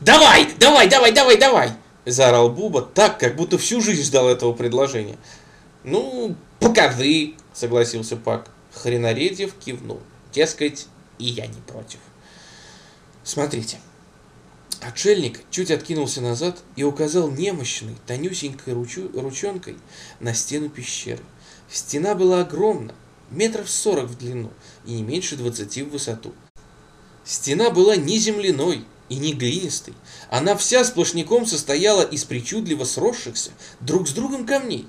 Давай, давай, давай, давай, давай! Заорал Буба так, как будто всю жизнь ждал этого предложения. Ну, покажи, согласился Пак. Хренаредьев кивнул. Дескать, и я не против. Смотрите. Отшельник чуть откинулся назад и указал немощной, тонюсенькой ручу, ручонкой на стену пещеры. Стена была огромна, метров сорок в длину и не меньше двадцати в высоту. Стена была не земляной и не глинистой. Она вся сплошняком состояла из причудливо сросшихся друг с другом камней,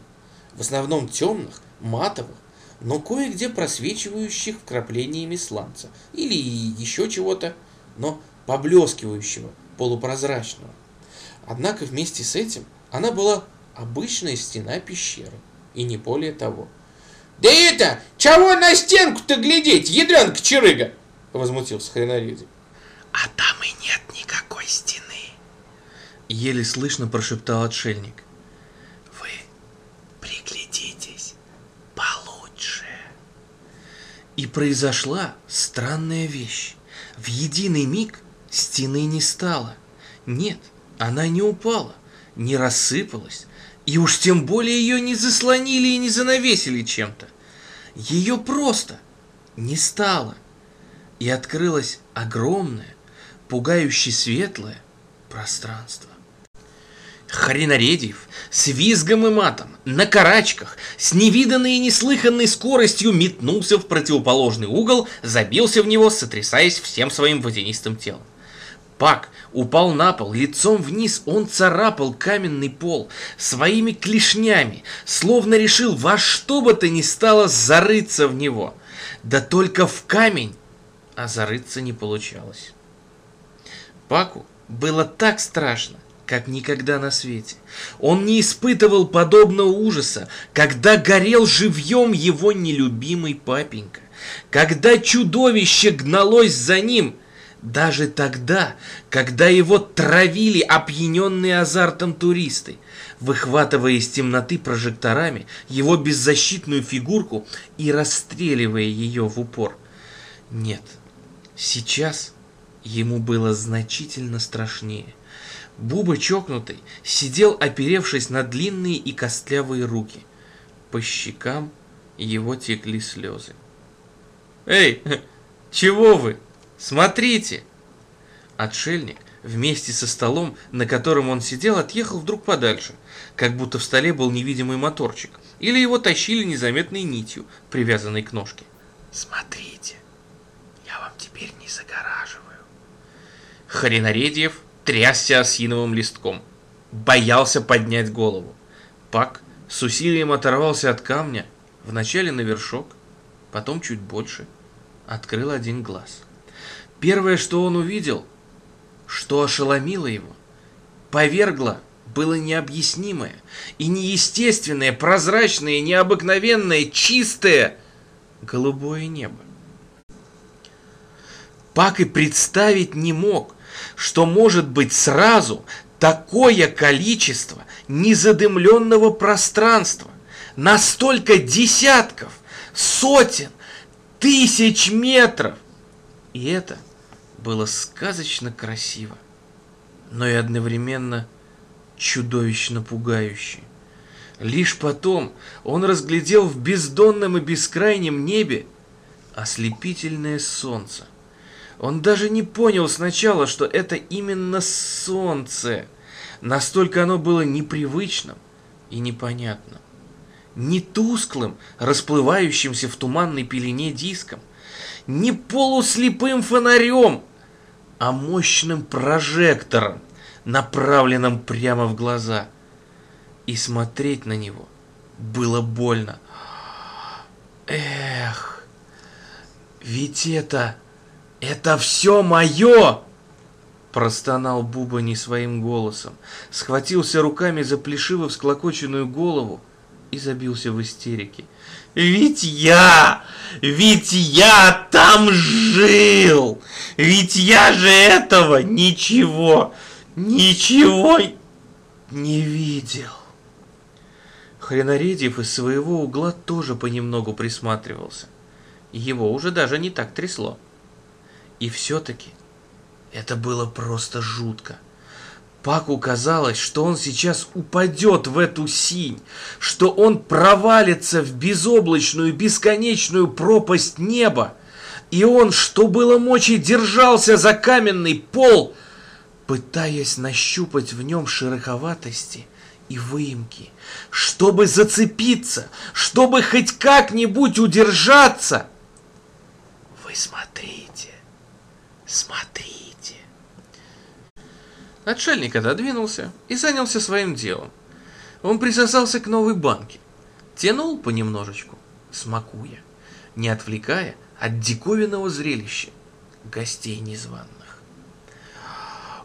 в основном темных, матовых, но кое-где просвечивающих вкраплениями сланца или еще чего-то, но поблескивающего, полупрозрачного. Однако вместе с этим она была обычная стена пещеры, и не более того. «Да это, чего на стенку-то глядеть, ядренка черыга?» — возмутился Хренариди. «А там и нет стены!» Еле слышно прошептал отшельник. «Вы приглядитесь получше!» И произошла странная вещь. В единый миг стены не стало. Нет, она не упала, не рассыпалась, и уж тем более ее не заслонили и не занавесили чем-то. Ее просто не стало. И открылось огромное, пугающе светлое пространство. Хренаредьев с визгом и матом, на карачках, с невиданной и неслыханной скоростью метнулся в противоположный угол, забился в него, сотрясаясь всем своим водянистым телом. Пак упал на пол, лицом вниз он царапал каменный пол своими клешнями, словно решил во что бы то ни стало зарыться в него. Да только в камень, а зарыться не получалось. Паку было так страшно, как никогда на свете. Он не испытывал подобного ужаса, когда горел живьем его нелюбимый папенька, когда чудовище гналось за ним, даже тогда, когда его травили опьяненные азартом туристы, выхватывая из темноты прожекторами его беззащитную фигурку и расстреливая ее в упор. Нет, сейчас ему было значительно страшнее. Буба чокнутый сидел, оперевшись на длинные и костлявые руки. По щекам его текли слезы. «Эй, чего вы? Смотрите!» Отшельник вместе со столом, на котором он сидел, отъехал вдруг подальше, как будто в столе был невидимый моторчик, или его тащили незаметной нитью, привязанной к ножке. «Смотрите, я вам теперь не загораживаю». Хренаредьев трясся осиновым листком. Боялся поднять голову. Пак с усилием оторвался от камня, вначале на вершок, потом чуть больше. Открыл один глаз. Первое, что он увидел, что ошеломило его, повергло, было необъяснимое и неестественное, прозрачное, необыкновенное, чистое голубое небо. Пак и представить не мог, что может быть сразу такое количество незадымленного пространства, настолько десятков, сотен, тысяч метров. И это было сказочно красиво, но и одновременно чудовищно пугающе. Лишь потом он разглядел в бездонном и бескрайнем небе ослепительное солнце – он даже не понял сначала, что это именно солнце. Настолько оно было непривычным и непонятным. Не тусклым, расплывающимся в туманной пелене диском, не полуслепым фонарем, а мощным прожектором, направленным прямо в глаза. И смотреть на него было больно. Эх, ведь это «Это все мое!» Простонал Буба не своим голосом, схватился руками за плешиво всклокоченную голову и забился в истерике. «Ведь я! Ведь я там жил! Ведь я же этого ничего, ничего не видел!» Хренаредьев из своего угла тоже понемногу присматривался. Его уже даже не так трясло. И все-таки это было просто жутко. Паку казалось, что он сейчас упадет в эту синь, что он провалится в безоблачную бесконечную пропасть неба, и он, что было мочи, держался за каменный пол, пытаясь нащупать в нем шероховатости и выемки, чтобы зацепиться, чтобы хоть как-нибудь удержаться. Вы смотрите, смотрите. Отшельник отодвинулся и занялся своим делом. Он присосался к новой банке, тянул понемножечку, смакуя, не отвлекая от диковинного зрелища гостей незваных.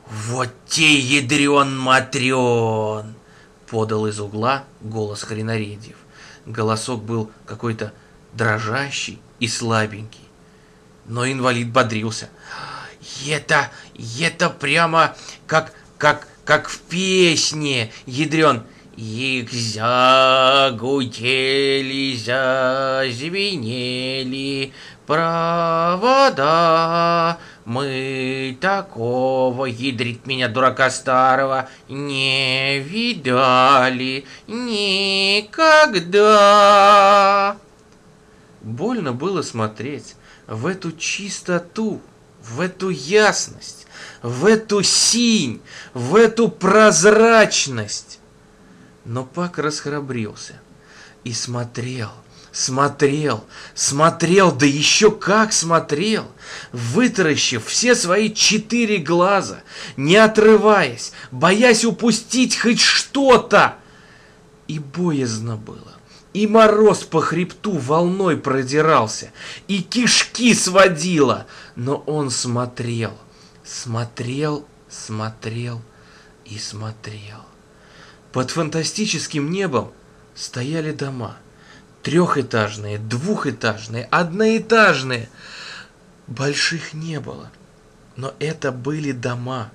«Вот те ядрен матрен!» — подал из угла голос Хренаредьев. Голосок был какой-то дрожащий и слабенький. Но инвалид бодрился. Это, это прямо как, как, как в песне, ядрен. Их загудели, зазвенели провода. Мы такого, ядрит меня, дурака старого, не видали никогда. Больно было смотреть в эту чистоту, в эту ясность, в эту синь, в эту прозрачность. Но Пак расхрабрился и смотрел, смотрел, смотрел, да еще как смотрел, вытаращив все свои четыре глаза, не отрываясь, боясь упустить хоть что-то. И боязно было, и мороз по хребту волной продирался, и кишки сводило, но он смотрел, смотрел, смотрел и смотрел. Под фантастическим небом стояли дома. Трехэтажные, двухэтажные, одноэтажные. Больших не было. Но это были дома.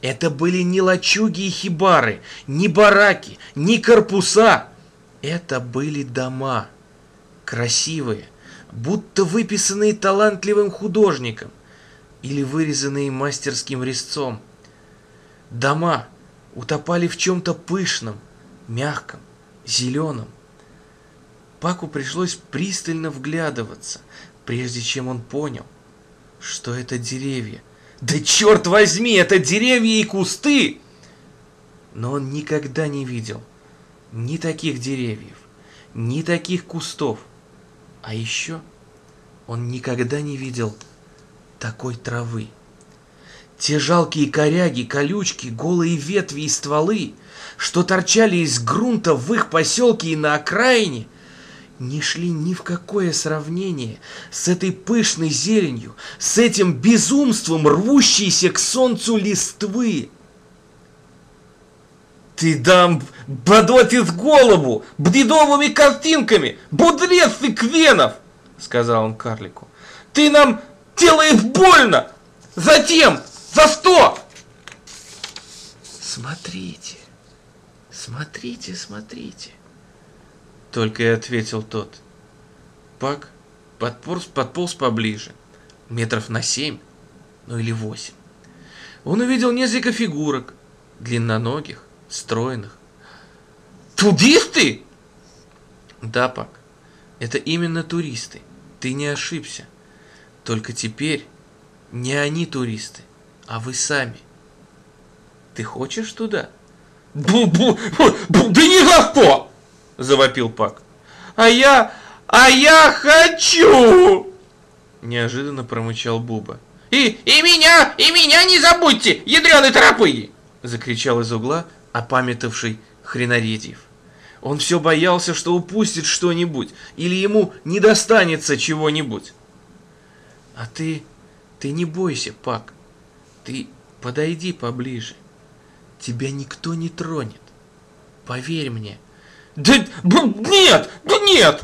Это были не лачуги и хибары, не бараки, не корпуса. Это были дома. Красивые, будто выписанные талантливым художником или вырезанные мастерским резцом. Дома, утопали в чем-то пышном, мягком, зеленом. Паку пришлось пристально вглядываться, прежде чем он понял, что это деревья. Да черт возьми, это деревья и кусты! Но он никогда не видел ни таких деревьев, ни таких кустов. А еще он никогда не видел такой травы. Те жалкие коряги, колючки, голые ветви и стволы, что торчали из грунта в их поселке и на окраине, не шли ни в какое сравнение с этой пышной зеленью, с этим безумством рвущейся к солнцу листвы. Ты дам бодотит голову бредовыми картинками, будрец ты квенов, сказал он карлику. Ты нам делаешь больно. Затем за что? Смотрите, смотрите, смотрите. Только и ответил тот. Пак подполз, подполз поближе, метров на семь, ну или восемь. Он увидел несколько фигурок, длинноногих, стройных. Туристы? Да, Пак, это именно туристы. Ты не ошибся. Только теперь не они туристы, а вы сами. Ты хочешь туда? Бу-бу, бу, да ни за что! Завопил Пак. А я, а я хочу! Неожиданно промычал Буба. И, и меня, и меня не забудьте, ядреные тропы! Закричал из угла опамятовавший Хренаредьев. Он все боялся, что упустит что-нибудь, или ему не достанется чего-нибудь. А ты, ты не бойся, Пак. Ты подойди поближе. Тебя никто не тронет. Поверь мне. Да нет, да нет!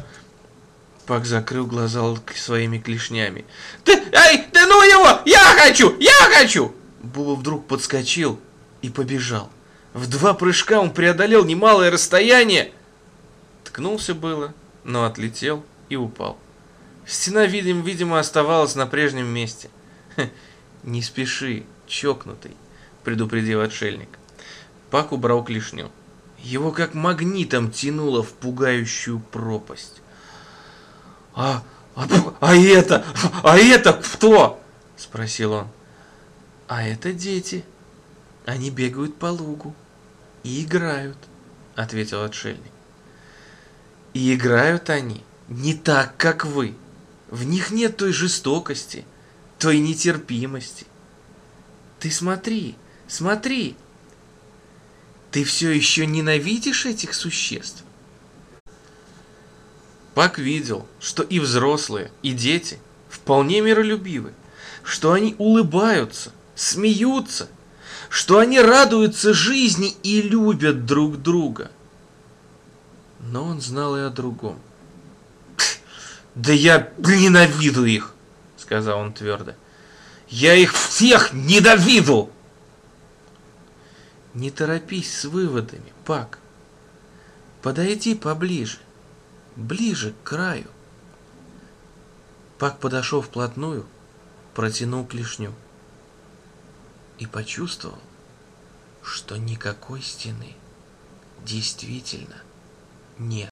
Пак закрыл глаза своими клешнями. Да, ай, да ну его! Я хочу! Я хочу! Буба вдруг подскочил и побежал. В два прыжка он преодолел немалое расстояние. Ткнулся было, но отлетел и упал. Стена, видим, видимо, оставалась на прежнем месте. «Не спеши, чокнутый», — предупредил отшельник. Пак убрал клешню. Его как магнитом тянуло в пугающую пропасть. «А, а, а это, а это кто?» – спросил он. «А это дети. Они бегают по лугу и играют», – ответил отшельник. «И играют они не так, как вы. В них нет той жестокости, той нетерпимости. Ты смотри, смотри. Ты все еще ненавидишь этих существ? Пак видел, что и взрослые, и дети вполне миролюбивы, что они улыбаются, смеются, что они радуются жизни и любят друг друга. Но он знал и о другом. «Да я ненавижу их!» — сказал он твердо. «Я их всех ненавижу!» Не торопись с выводами, Пак. Подойди поближе, ближе к краю. Пак подошел вплотную, протянул клешню и почувствовал, что никакой стены действительно нет.